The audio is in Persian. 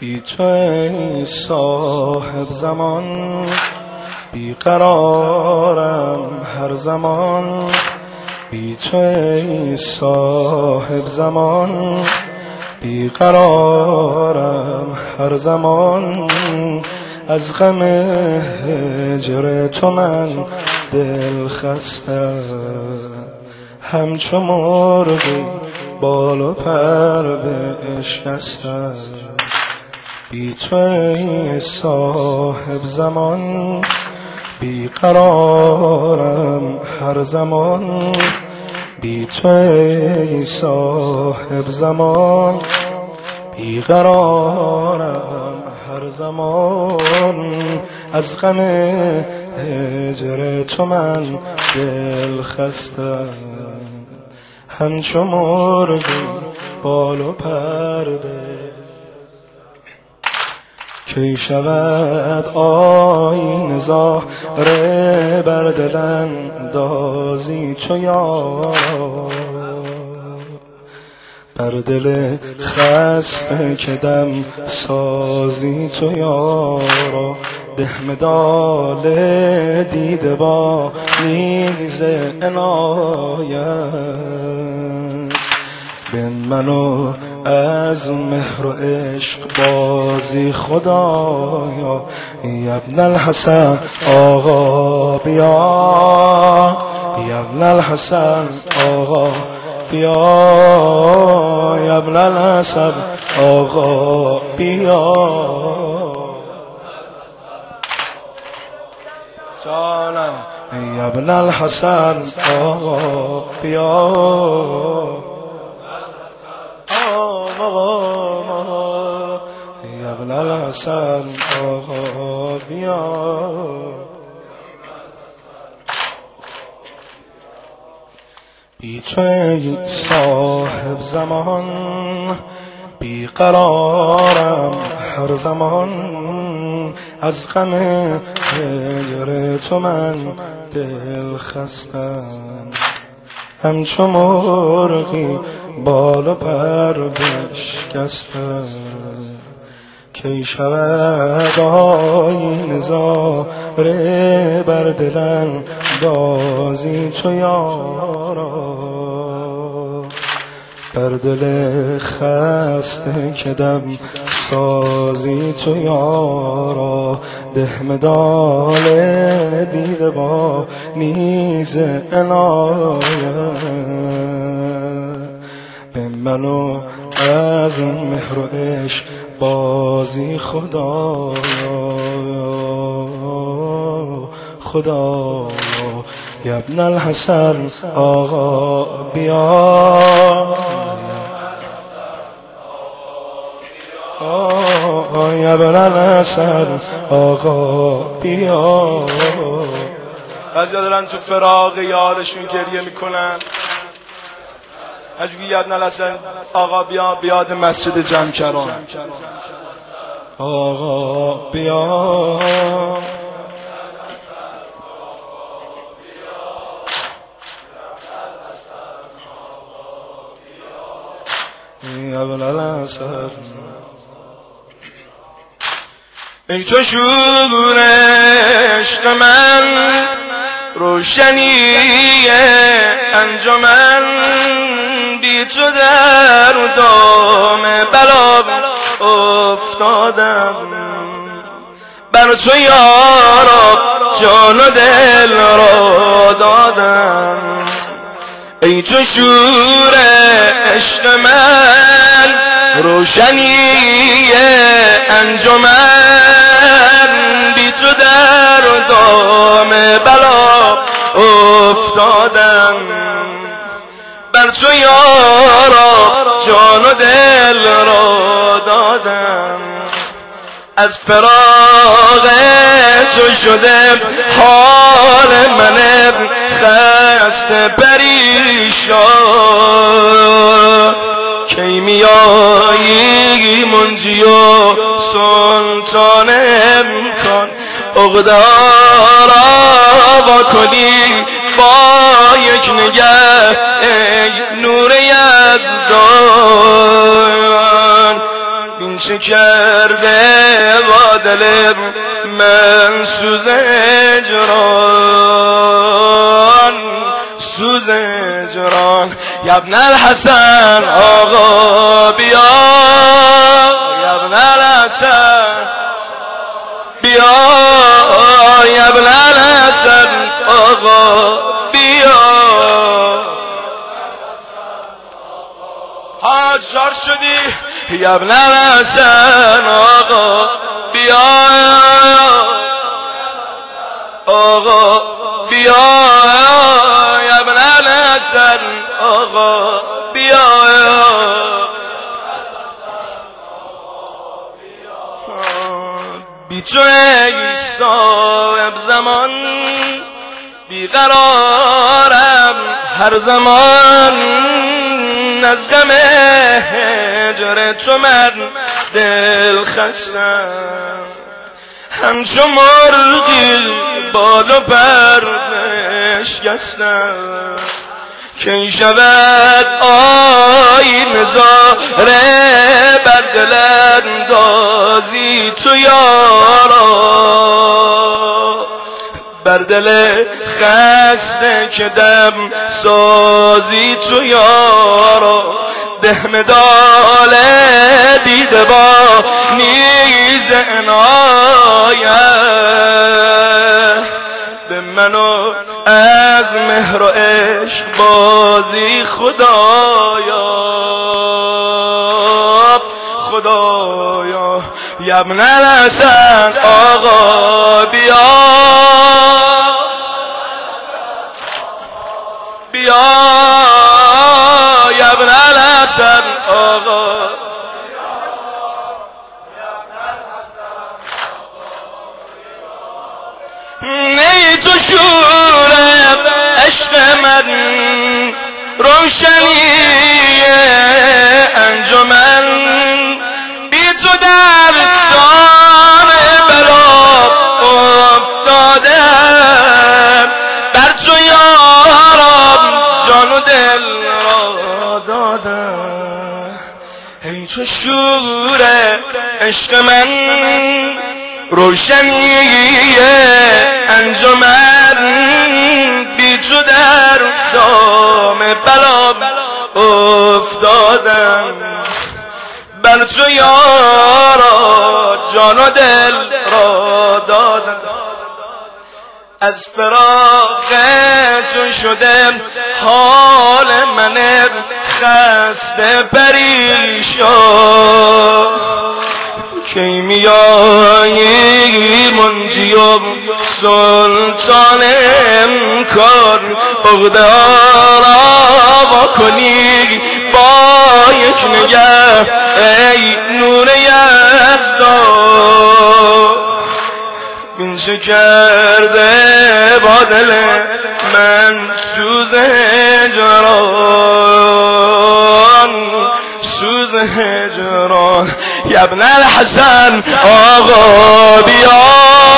بی تو صاحب زمان بیقرارم هر زمان. بی تو صاحب زمان بیقرارم هر زمان. از غم هجر تو من دل خسته. همچو مرغی بال و پر بشکسته بی تو صاحب زمان بیقرارم هر زمان. بی تو صاحب زمان بیقرارم هر زمان. از غم هجر تو من دل خستم همچو مرغی بال و پر کی شود آین زهره بر دل اندازی چو یار؟ بر دل خسته که دم سازی تو یارا ده مدال دیده با نیز عنایت. بن منو از مهر و عشق بازی خدایا. ابن الحسن آقا بیا. ابن الحسن آقا بیا. ابن الحسن آقا بیا. ابن الحسن آقا بیا. ابن الحسن آقا بیا بی تو صاحب زمان بی قرارم هر زمان از غم هجر تو من دل خستم. همچو مرغی بال و پر بشکستم. کی شود آین زاره بر دلن دازی تو یارا. بر دل خسته کدم سازی تو یارا. ده مدال دیده با نیز عنایت. به منو از مهر و عشق بازی خدا. خدا. ابن الحسن آقا بیا. ابن الحسن آقا بیا. از دارن تو فراغ یارشون گریه می‌کنن. اجبی یاد نلسن. آقا بیا بیاد مسجد جمع کران آقا بیا. ای تو شور عشق من روشنی انجمن. بی تو در دام بلا افتادم. بر تو یارا جان و دل را دادم. ای تو شور عشق من روشنی انجمن. بی تو در جان و دل را دادم. از فراغ تو شده حال من خسته پریشان. کی میایی منجی و سلطان امکان. اقدارا با کنی با یک نگه. چه کرده با دل من سوز جران سوز جران. یبن الحسن آقا بیا. یبن الحسن بیا. یبن الحسن آقا حاجار شدی؟ یبن الحسن آقا بیا. آقا بیا. یبن الحسن آقا بیا. بی تو ای صاحب زمان بیقرارم هر زمان. از غم هجر تو من دل خستم. همچو مرغی بال و نشکستم. که شود آی نظاره بر دل اندازی تو یارا. بر دل خسته که دم سازی تو یارا ده مدال دیده با نیز به منو از مهر و بازی خدایا خدایا. یبن الحسن آقا بیا. بیا. یبن الحسن آقا. نی تو شور عشق من روشنی. عشق من روشنی انجمن بی تو در دام بلا افتادم. بر تو یارا جان و دل را دادم. از فراق تو شدم حال من خسته پریشان. کی میایی منجی و سلطان امکان عقده را کنی با یک نگه ای نور یزدا. این چه کرده با دل من سوز جران سوز هجران. يا ابن الحسن آه اغض يا آه